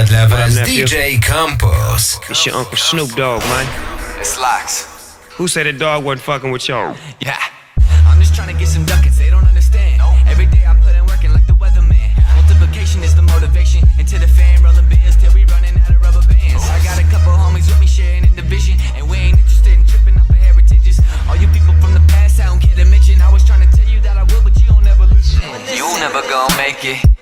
Grają dla was DJ Compus. It's your Uncle Snoop Dogg, man. It's locks. Who said the dog wasn't fucking with y'all? Yeah. I'm just trying to get some ducats, they don't understand. Nope. Every day I put in working like the weatherman. Multiplication is the motivation. Into the fan, rolling bills till we running out of rubber bands. I got a couple homies with me sharing in the vision, and we ain't interested in tripping up of heritages. All you people from the past, I don't care to mention. I was trying to tell you that I will, but you don't ever listen. You never gonna make it.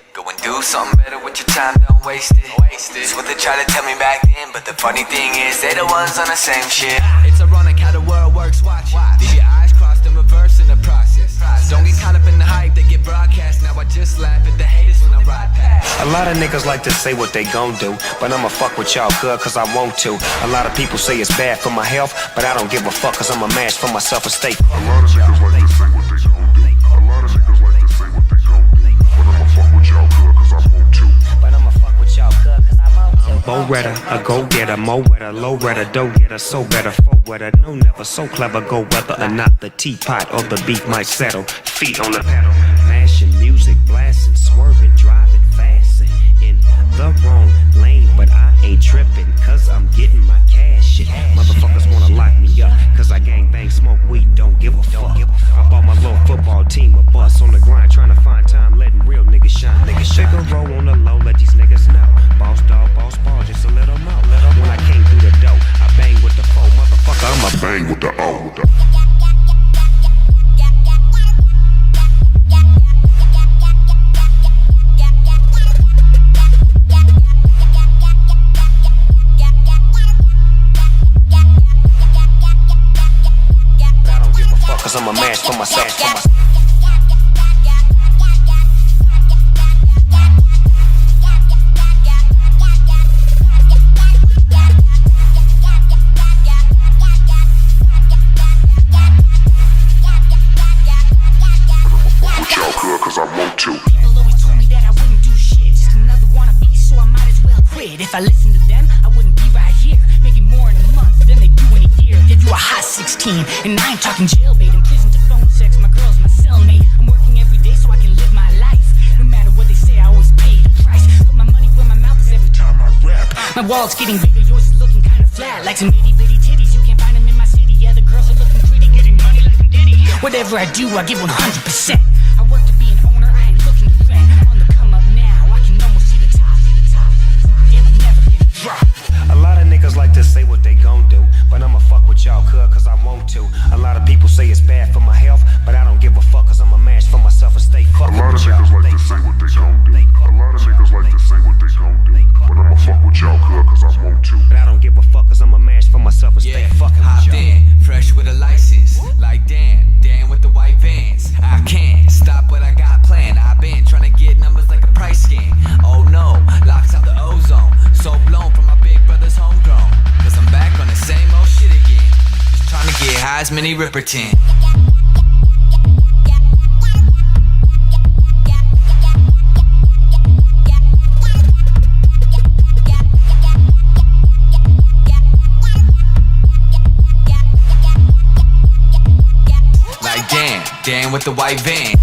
Go and do something better with your time, don't waste it. That's what they try to tell me back then. But the funny thing is, they the ones on the same shit. It's ironic how the world works, watch. Leave your eyes crossed and reverse in the process. Don't get caught up in the hype that get broadcast. Now I just laugh at the haters when I ride past. A lot of niggas like to say what they gon' do, but I'ma fuck with y'all good cause I want to. A lot of people say it's bad for my health, but I don't give a fuck cause I'm a match for my self esteem. A lot of niggas like Bow a go getter, mo wetter, low redder, dough getter, so better, fo wetter, no never, so clever, go whether or not the teapot or the beat might settle. Feet on the pedal, mashing music, blasting, swerving, driving, fasting in the wrong lane, but I ain't tripping cause I'm getting my cash. Shit. Motherfuckers wanna lock me up cause I gang bang, smoke weed, don't give a fuck. I bought my little football team a bus on the grind, trying to find time, letting real niggas shine. Niggas shine. Figaro on the low, let these niggas know. Boss dog, boss ball, just a little more. When I came through the door, I bang with the foe, motherfucker. I'm a Bang with the O. With the I don't give a fuck cause I'm a match for myself. For myself. And I ain't talking jailbait. In prison to phone sex, my girl's my cellmate. I'm working every day so I can live my life. No matter what they say, I always pay the price. Put my money where my mouth is every time I rap. My wallet's getting bigger, yours is looking kinda flat. Like some itty bitty titties, you can't find them in my city. Yeah, the girls are looking pretty, getting money like I'm Diddy. Whatever I do, I give 100%. Ripperton. Like damn, damn with the white van.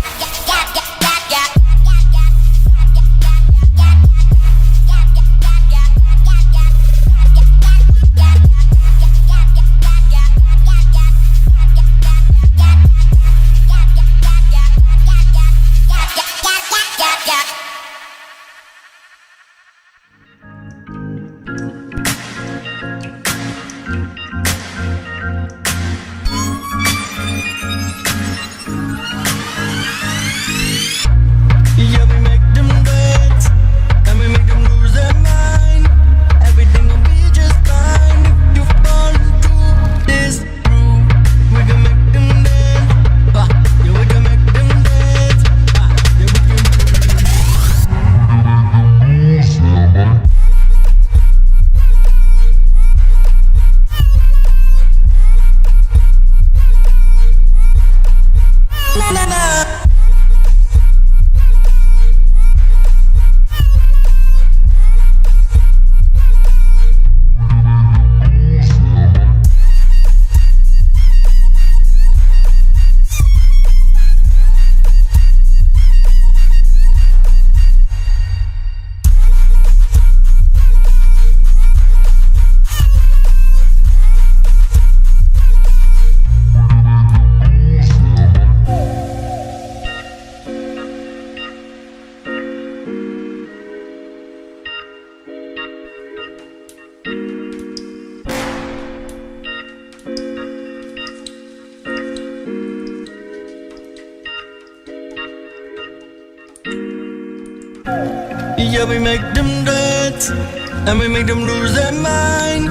And we make them lose their mind.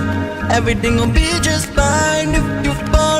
Everything will be just fine if you fall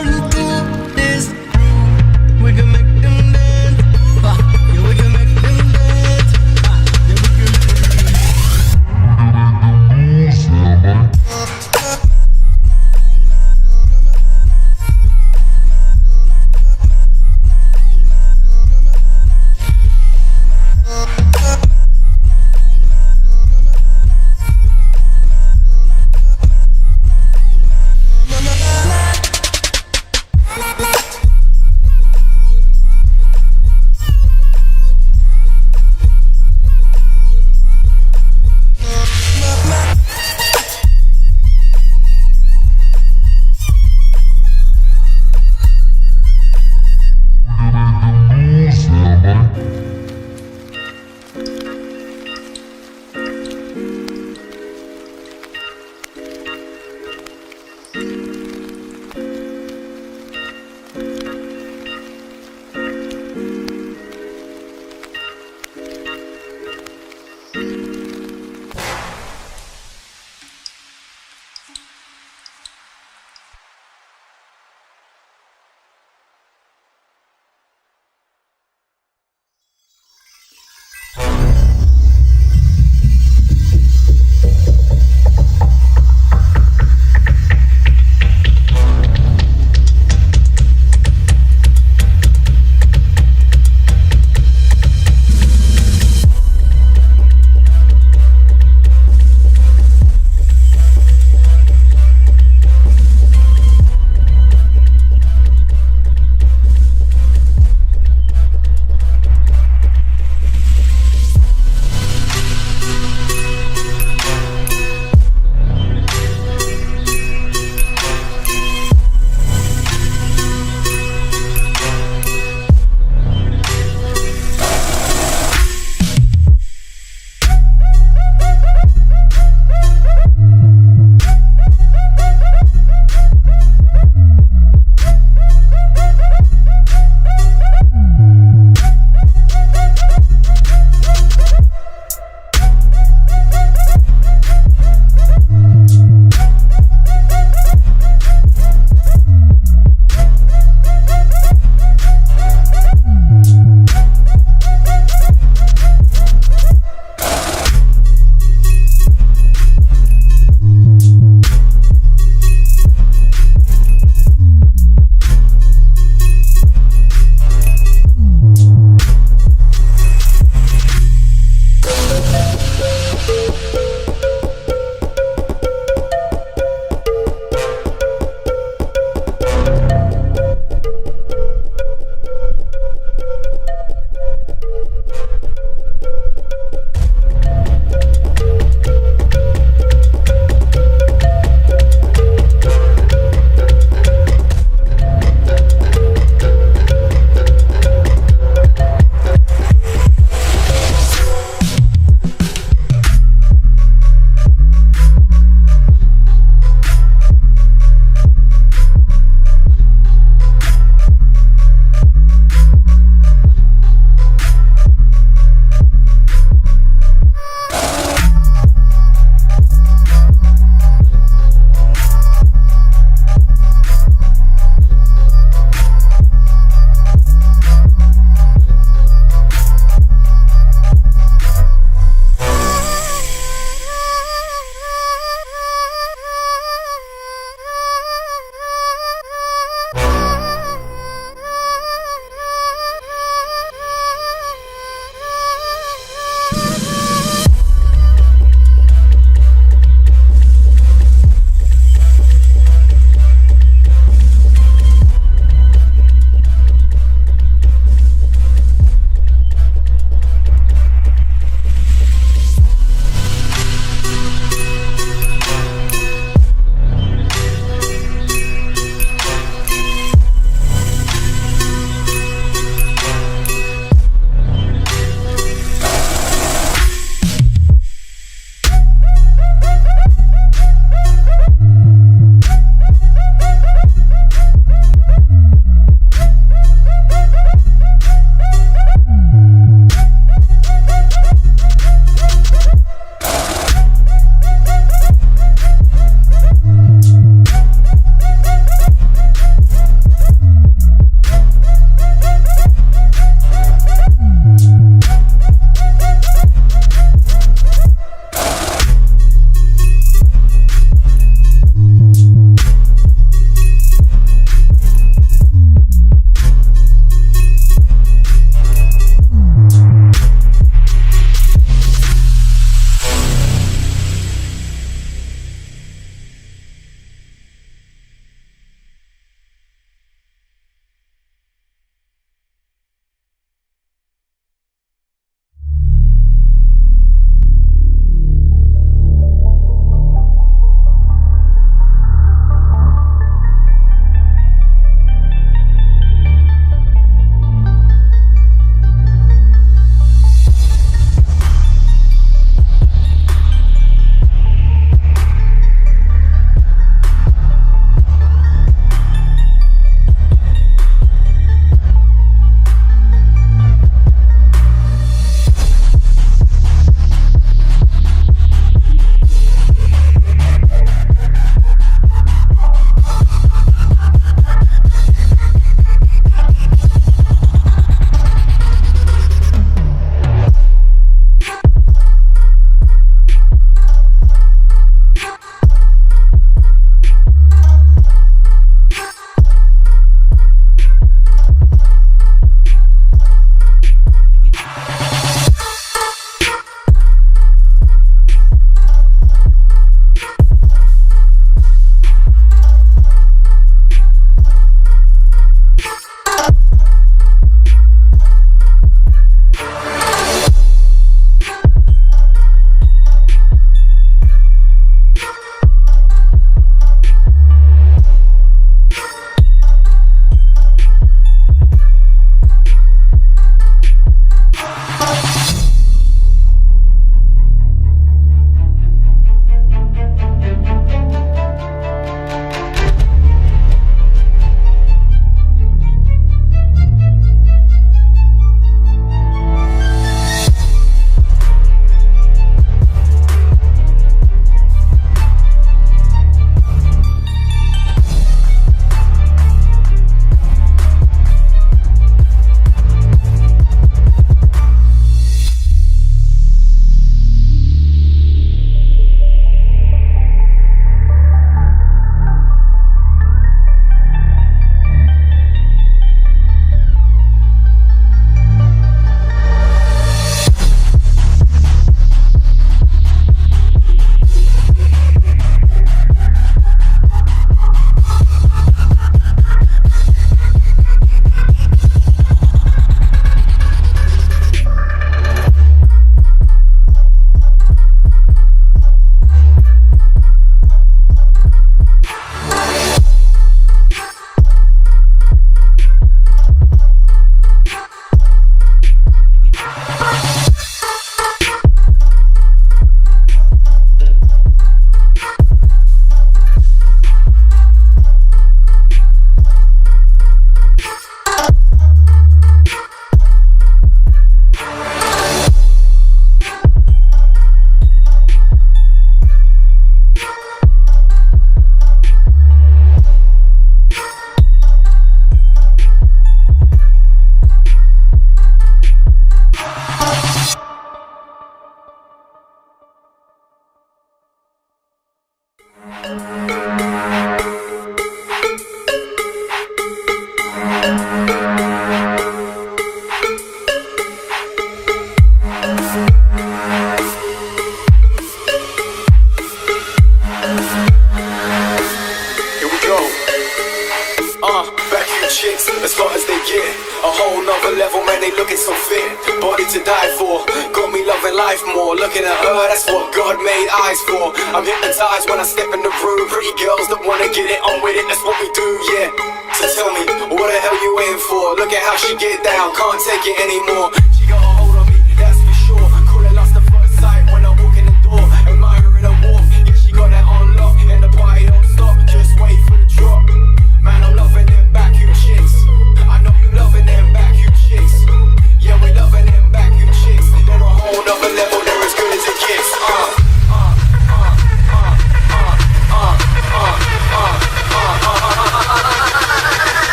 so fit, body to die for. Got me loving life more. Looking at her, that's what God made eyes for. I'm hypnotized when I step in the room. Pretty girls that wanna get it on with it, that's what we do, yeah. So tell me, what the hell you in for? Look at how she get down, can't take it anymore. She got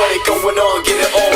party going on, get it on.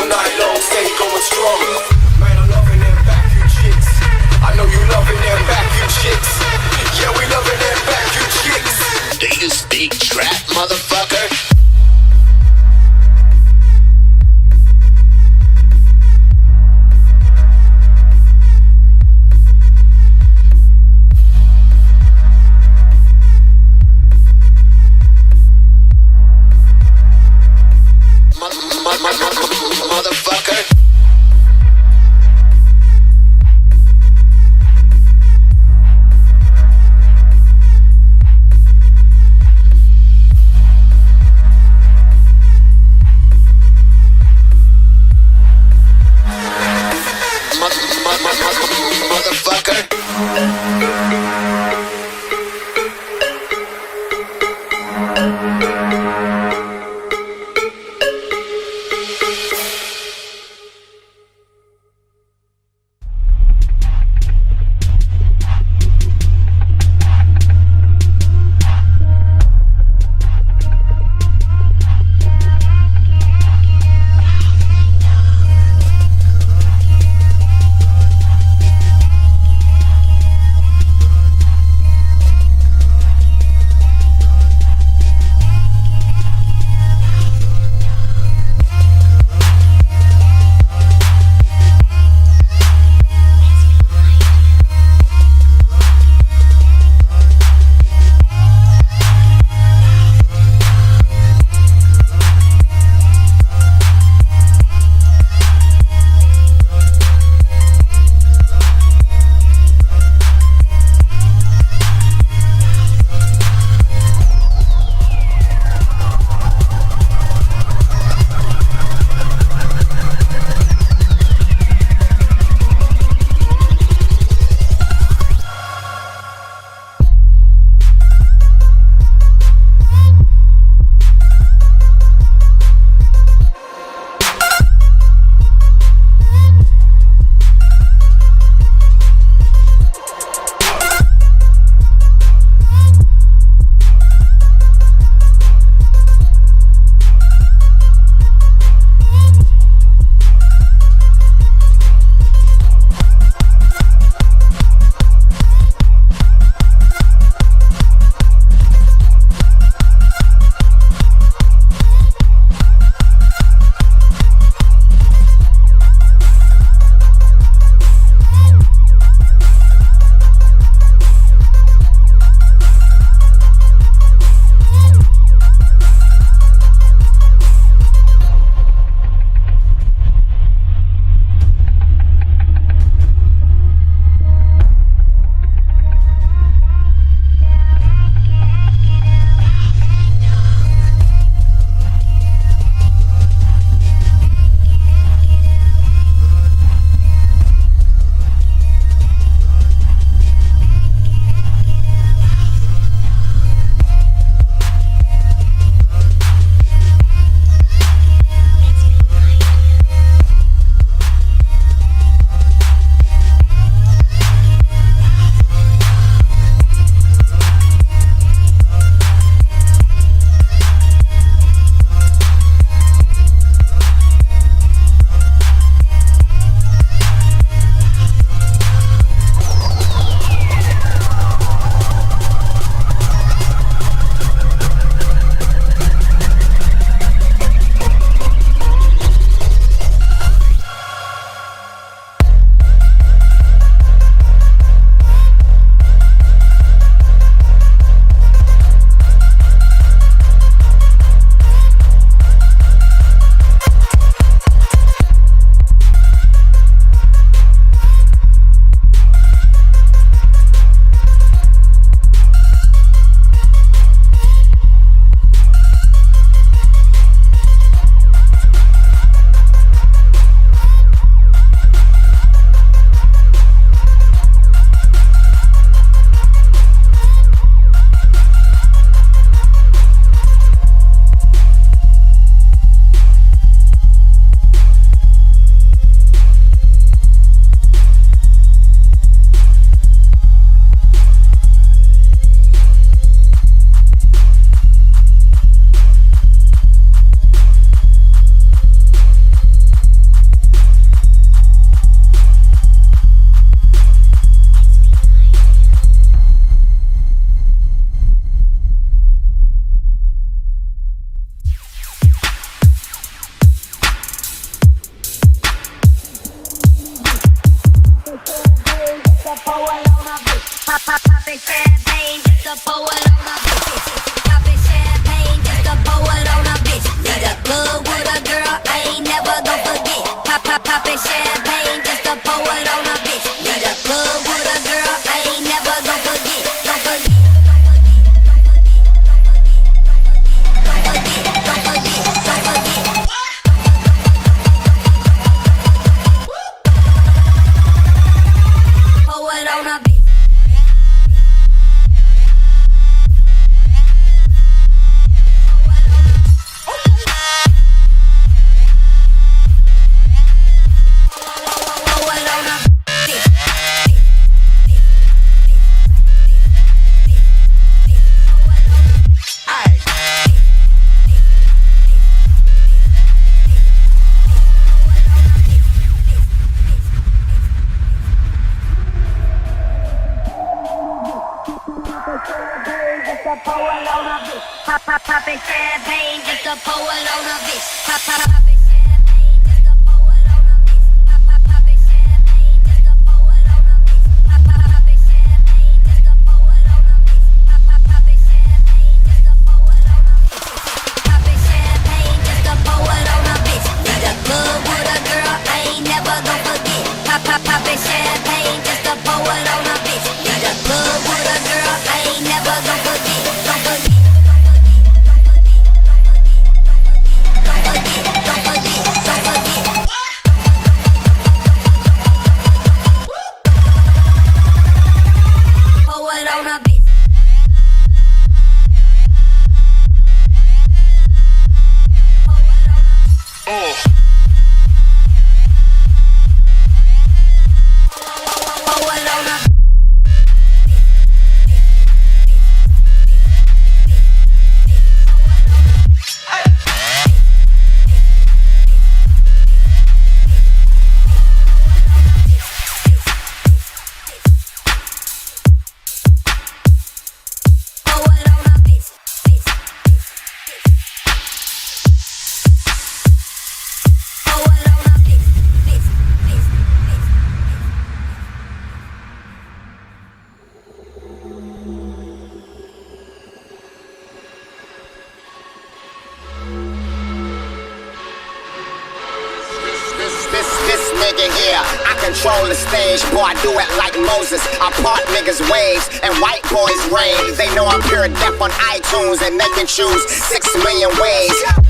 boys. They know I'm pure death on iTunes and they can choose six million ways.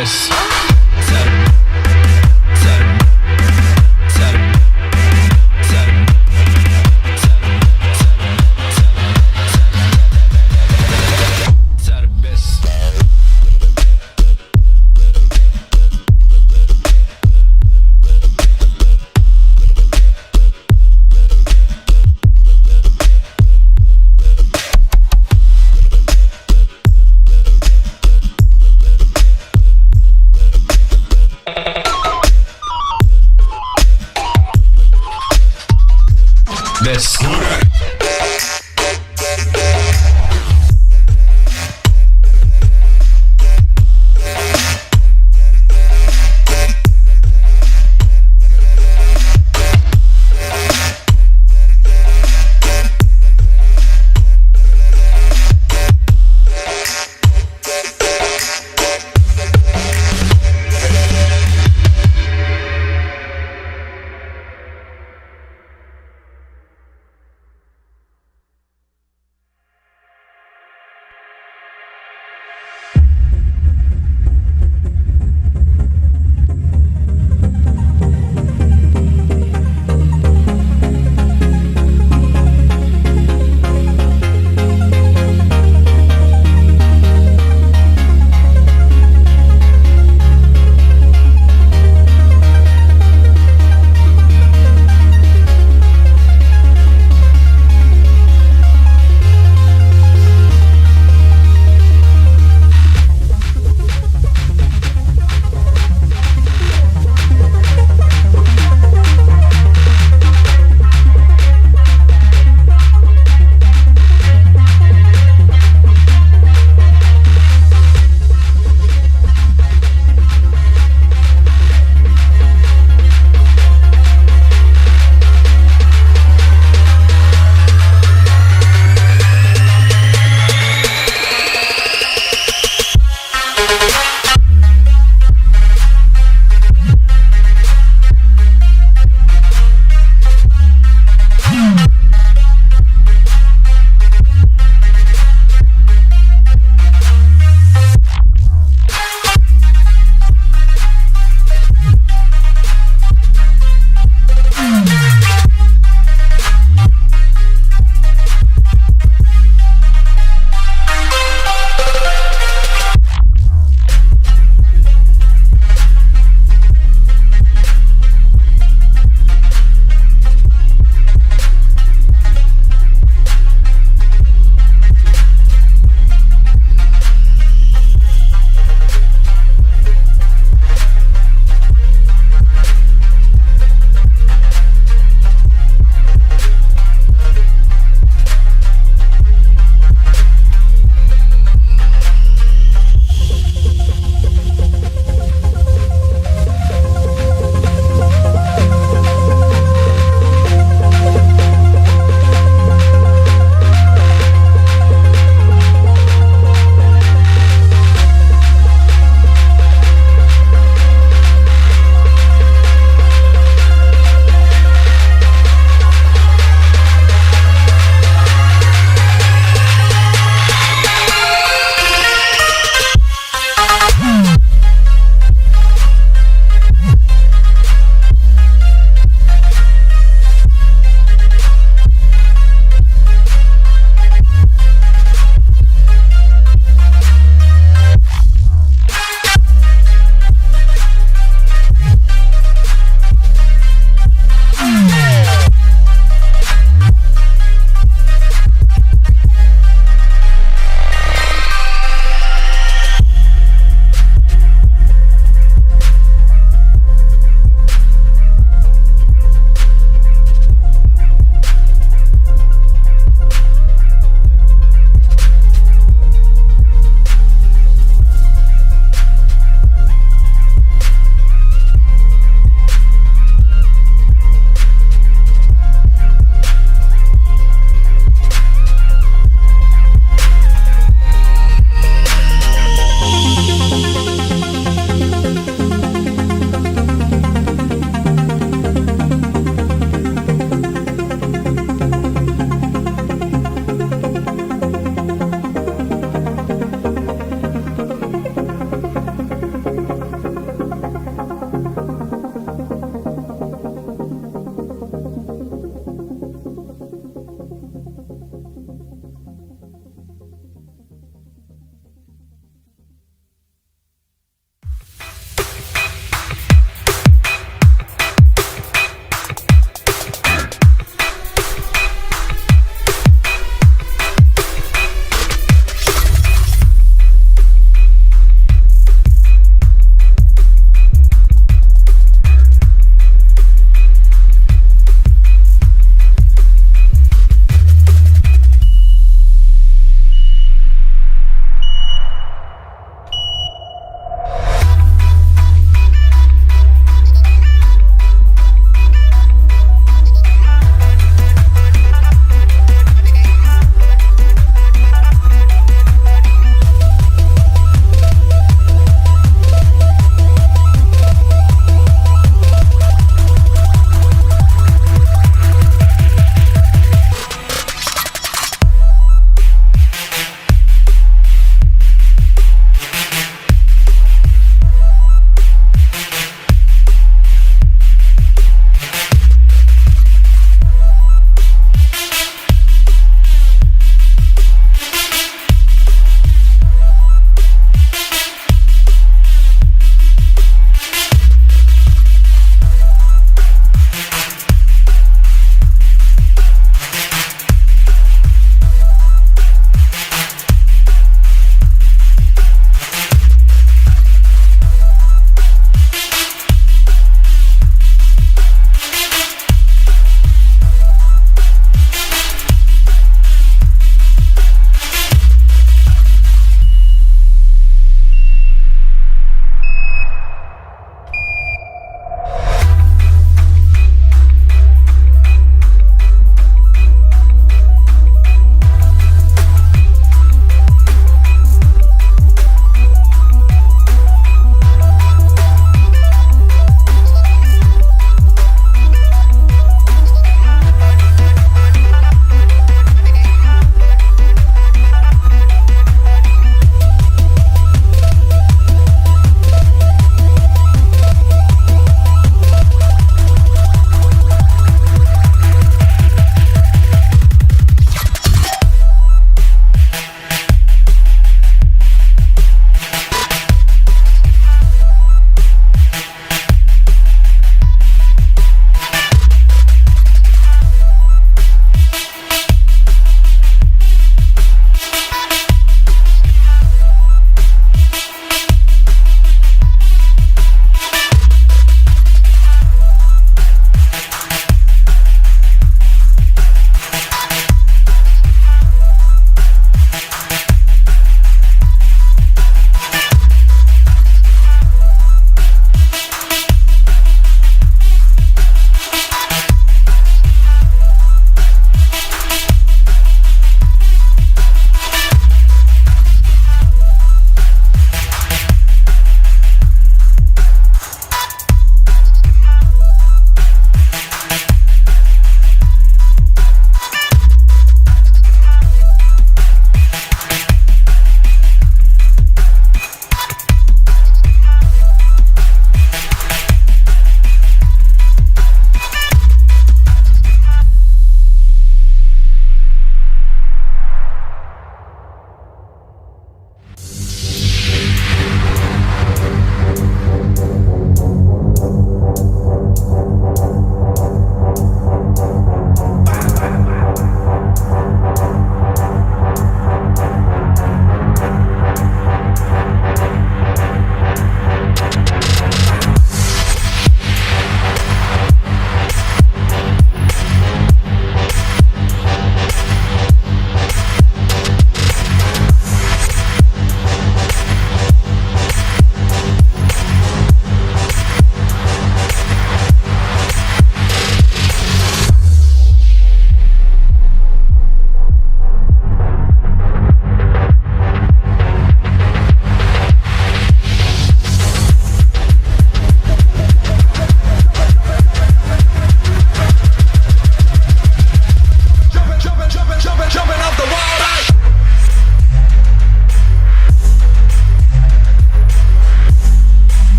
Tell